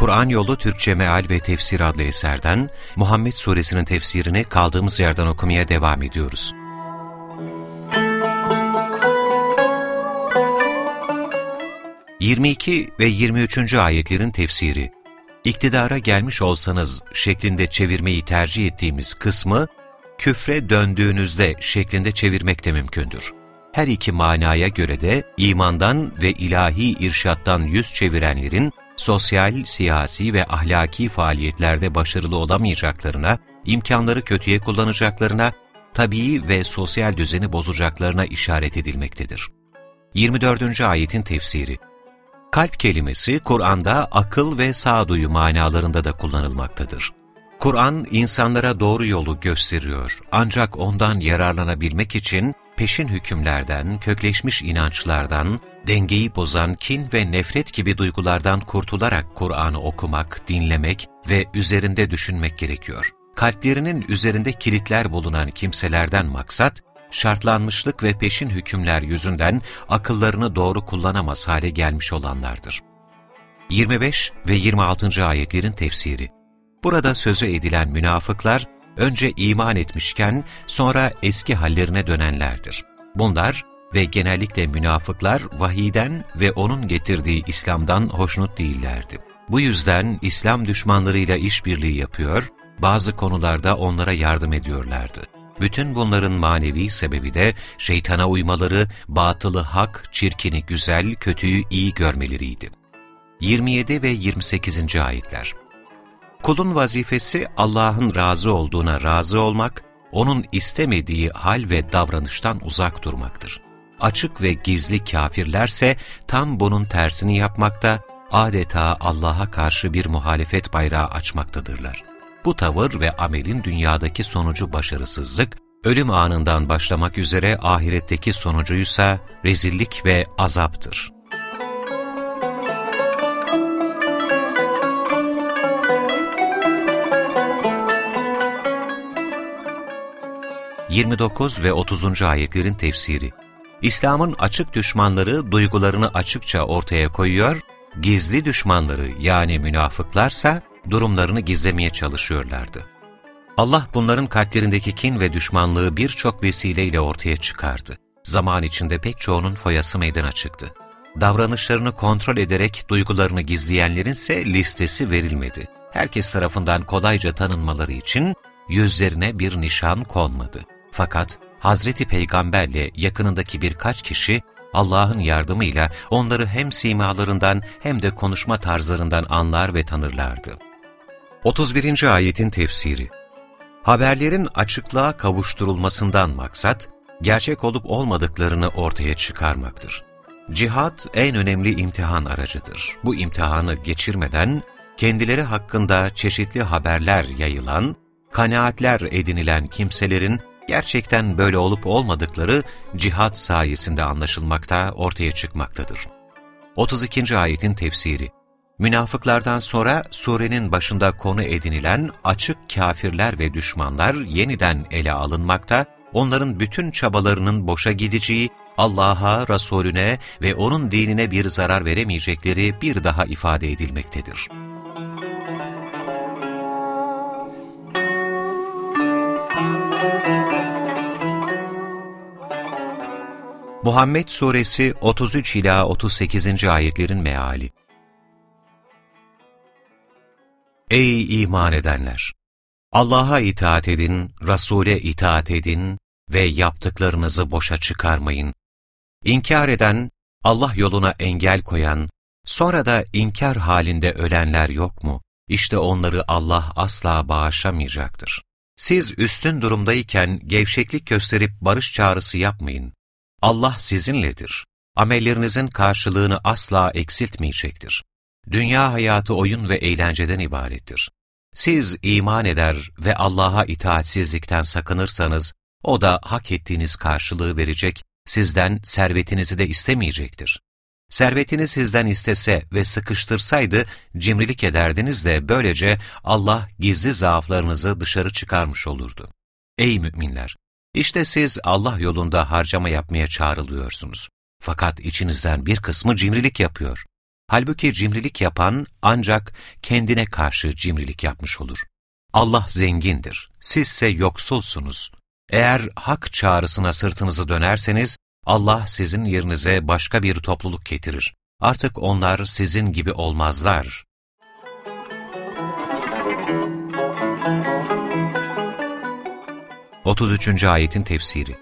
Kur'an Yolu Türkçe Meal ve Tefsir adlı eserden Muhammed Suresinin tefsirini kaldığımız yerden okumaya devam ediyoruz. ...22 ve 23. ayetlerin tefsiri... ...iktidara gelmiş olsanız şeklinde çevirmeyi tercih ettiğimiz kısmı... ...küfre döndüğünüzde şeklinde çevirmek de mümkündür. Her iki manaya göre de imandan ve ilahi irşattan yüz çevirenlerin sosyal, siyasi ve ahlaki faaliyetlerde başarılı olamayacaklarına, imkanları kötüye kullanacaklarına, tabii ve sosyal düzeni bozacaklarına işaret edilmektedir. 24. ayetin tefsiri Kalp kelimesi Kur'an'da akıl ve sağduyu manalarında da kullanılmaktadır. Kur'an insanlara doğru yolu gösteriyor ancak ondan yararlanabilmek için peşin hükümlerden, kökleşmiş inançlardan, dengeyi bozan kin ve nefret gibi duygulardan kurtularak Kur'an'ı okumak, dinlemek ve üzerinde düşünmek gerekiyor. Kalplerinin üzerinde kilitler bulunan kimselerden maksat, şartlanmışlık ve peşin hükümler yüzünden akıllarını doğru kullanamaz hale gelmiş olanlardır. 25 ve 26. ayetlerin tefsiri Burada sözü edilen münafıklar, önce iman etmişken sonra eski hallerine dönenlerdir. Bunlar ve genellikle münafıklar vahiden ve onun getirdiği İslam'dan hoşnut değillerdi. Bu yüzden İslam düşmanlarıyla işbirliği yapıyor, bazı konularda onlara yardım ediyorlardı. Bütün bunların manevi sebebi de şeytana uymaları, batılı hak, çirkini güzel, kötüyü iyi görmeleriydi. 27 ve 28. ayetler Kulun vazifesi Allah'ın razı olduğuna razı olmak, O'nun istemediği hal ve davranıştan uzak durmaktır. Açık ve gizli kafirlerse tam bunun tersini yapmakta, adeta Allah'a karşı bir muhalefet bayrağı açmaktadırlar. Bu tavır ve amelin dünyadaki sonucu başarısızlık, ölüm anından başlamak üzere ahiretteki sonucuysa rezillik ve azaptır. 29 ve 30. ayetlerin tefsiri İslam'ın açık düşmanları duygularını açıkça ortaya koyuyor, gizli düşmanları yani münafıklarsa durumlarını gizlemeye çalışıyorlardı. Allah bunların kalplerindeki kin ve düşmanlığı birçok vesileyle ortaya çıkardı. Zaman içinde pek çoğunun foyası meydana çıktı. Davranışlarını kontrol ederek duygularını gizleyenlerin ise listesi verilmedi. Herkes tarafından kolayca tanınmaları için yüzlerine bir nişan konmadı. Fakat Hazreti Peygamberle yakınındaki birkaç kişi Allah'ın yardımıyla onları hem simalarından hem de konuşma tarzlarından anlar ve tanırlardı. 31. Ayetin Tefsiri Haberlerin açıklığa kavuşturulmasından maksat, gerçek olup olmadıklarını ortaya çıkarmaktır. Cihad en önemli imtihan aracıdır. Bu imtihanı geçirmeden kendileri hakkında çeşitli haberler yayılan, kanaatler edinilen kimselerin gerçekten böyle olup olmadıkları cihat sayesinde anlaşılmakta, ortaya çıkmaktadır. 32. ayetin tefsiri Münafıklardan sonra surenin başında konu edinilen açık kafirler ve düşmanlar yeniden ele alınmakta, onların bütün çabalarının boşa gideceği, Allah'a, Resulüne ve O'nun dinine bir zarar veremeyecekleri bir daha ifade edilmektedir. Muhammed Suresi 33 ila 38. ayetlerin meali. Ey iman edenler! Allah'a itaat edin, Resul'e itaat edin ve yaptıklarınızı boşa çıkarmayın. İnkar eden, Allah yoluna engel koyan, sonra da inkar halinde ölenler yok mu? İşte onları Allah asla bağışlamayacaktır. Siz üstün durumdayken gevşeklik gösterip barış çağrısı yapmayın. Allah sizinledir. Amellerinizin karşılığını asla eksiltmeyecektir. Dünya hayatı oyun ve eğlenceden ibarettir. Siz iman eder ve Allah'a itaatsizlikten sakınırsanız, O da hak ettiğiniz karşılığı verecek, sizden servetinizi de istemeyecektir. Servetini sizden istese ve sıkıştırsaydı cimrilik ederdiniz de böylece Allah gizli zaaflarınızı dışarı çıkarmış olurdu. Ey müminler! İşte siz Allah yolunda harcama yapmaya çağrılıyorsunuz. Fakat içinizden bir kısmı cimrilik yapıyor. Halbuki cimrilik yapan ancak kendine karşı cimrilik yapmış olur. Allah zengindir, sizse yoksulsunuz. Eğer hak çağrısına sırtınızı dönerseniz, Allah sizin yerinize başka bir topluluk getirir. Artık onlar sizin gibi olmazlar. Otuz üçüncü ayetin tefsiri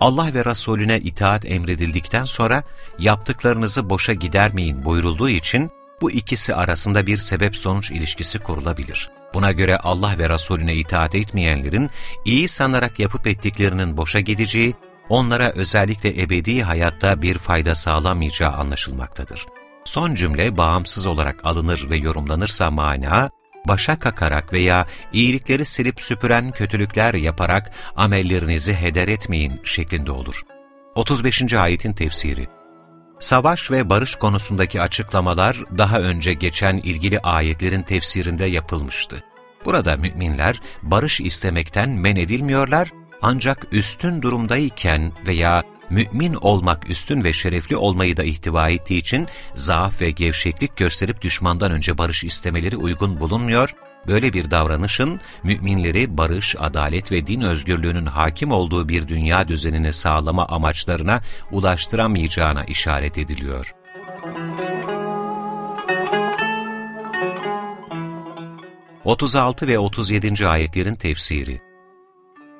Allah ve Resulüne itaat emredildikten sonra yaptıklarınızı boşa gidermeyin buyurulduğu için bu ikisi arasında bir sebep-sonuç ilişkisi kurulabilir. Buna göre Allah ve Resulüne itaat etmeyenlerin iyi sanarak yapıp ettiklerinin boşa gideceği, onlara özellikle ebedi hayatta bir fayda sağlamayacağı anlaşılmaktadır. Son cümle bağımsız olarak alınır ve yorumlanırsa mana, başa kakarak veya iyilikleri silip süpüren kötülükler yaparak amellerinizi heder etmeyin şeklinde olur. 35. ayetin tefsiri Savaş ve barış konusundaki açıklamalar daha önce geçen ilgili ayetlerin tefsirinde yapılmıştı. Burada müminler barış istemekten men edilmiyorlar ancak üstün durumdayken veya mümin olmak üstün ve şerefli olmayı da ihtiva ettiği için zaaf ve gevşeklik gösterip düşmandan önce barış istemeleri uygun bulunmuyor, böyle bir davranışın müminleri barış, adalet ve din özgürlüğünün hakim olduğu bir dünya düzenini sağlama amaçlarına ulaştıramayacağına işaret ediliyor. Otuz altı ve 37. ayetlerin tefsiri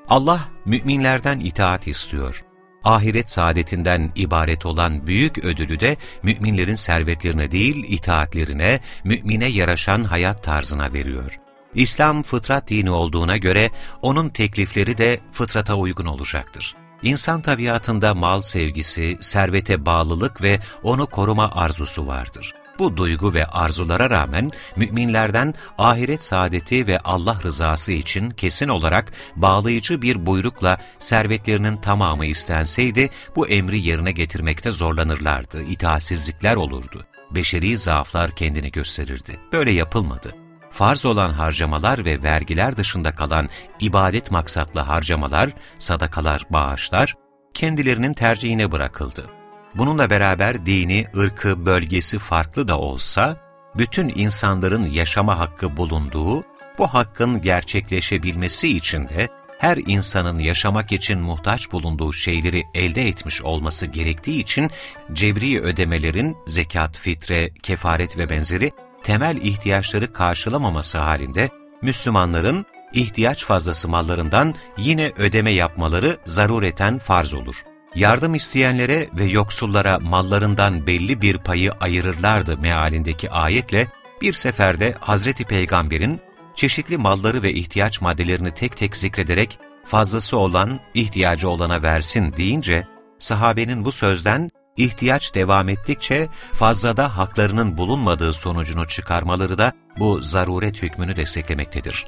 Allah müminlerden itaat istiyor ahiret saadetinden ibaret olan büyük ödülü de müminlerin servetlerine değil itaatlerine, mümine yaraşan hayat tarzına veriyor. İslam fıtrat dini olduğuna göre onun teklifleri de fıtrata uygun olacaktır. İnsan tabiatında mal sevgisi, servete bağlılık ve onu koruma arzusu vardır. Bu duygu ve arzulara rağmen müminlerden ahiret saadeti ve Allah rızası için kesin olarak bağlayıcı bir buyrukla servetlerinin tamamı istenseydi bu emri yerine getirmekte zorlanırlardı, itaatsizlikler olurdu. Beşeri zaaflar kendini gösterirdi. Böyle yapılmadı. Farz olan harcamalar ve vergiler dışında kalan ibadet maksatlı harcamalar, sadakalar, bağışlar kendilerinin tercihine bırakıldı. Bununla beraber dini, ırkı, bölgesi farklı da olsa, bütün insanların yaşama hakkı bulunduğu, bu hakkın gerçekleşebilmesi için de her insanın yaşamak için muhtaç bulunduğu şeyleri elde etmiş olması gerektiği için cebri ödemelerin zekat, fitre, kefaret ve benzeri temel ihtiyaçları karşılamaması halinde Müslümanların ihtiyaç fazlası mallarından yine ödeme yapmaları zarureten farz olur yardım isteyenlere ve yoksullara mallarından belli bir payı ayırırlardı mealindeki ayetle bir seferde Hazreti Peygamber'in çeşitli malları ve ihtiyaç maddelerini tek tek zikrederek fazlası olan ihtiyacı olana versin deyince sahabenin bu sözden ihtiyaç devam ettikçe fazlada haklarının bulunmadığı sonucunu çıkarmaları da bu zaruret hükmünü desteklemektedir.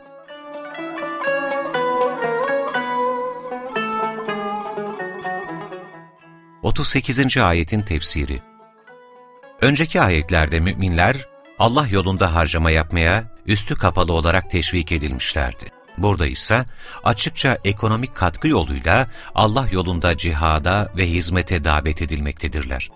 38. ayetin tefsiri Önceki ayetlerde müminler Allah yolunda harcama yapmaya üstü kapalı olarak teşvik edilmişlerdi. Burada ise açıkça ekonomik katkı yoluyla Allah yolunda cihada ve hizmete davet edilmektedirler.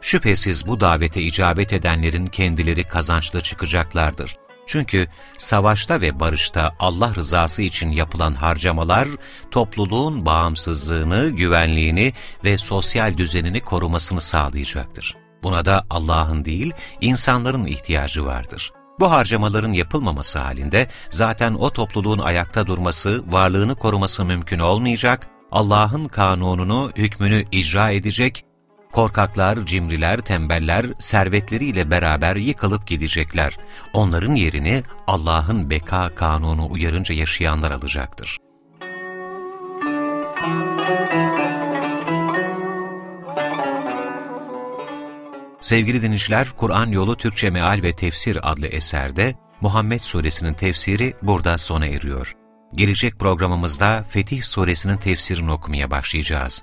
Şüphesiz bu davete icabet edenlerin kendileri kazançlı çıkacaklardır. Çünkü savaşta ve barışta Allah rızası için yapılan harcamalar, topluluğun bağımsızlığını, güvenliğini ve sosyal düzenini korumasını sağlayacaktır. Buna da Allah'ın değil, insanların ihtiyacı vardır. Bu harcamaların yapılmaması halinde zaten o topluluğun ayakta durması, varlığını koruması mümkün olmayacak, Allah'ın kanununu, hükmünü icra edecek Korkaklar, cimriler, tembeller servetleriyle beraber yıkılıp gidecekler. Onların yerini Allah'ın beka kanunu uyarınca yaşayanlar alacaktır. Sevgili dinleyiciler, Kur'an Yolu Türkçe Meal ve Tefsir adlı eserde Muhammed Suresinin tefsiri burada sona eriyor. Gelecek programımızda Fetih Suresinin tefsirini okumaya başlayacağız.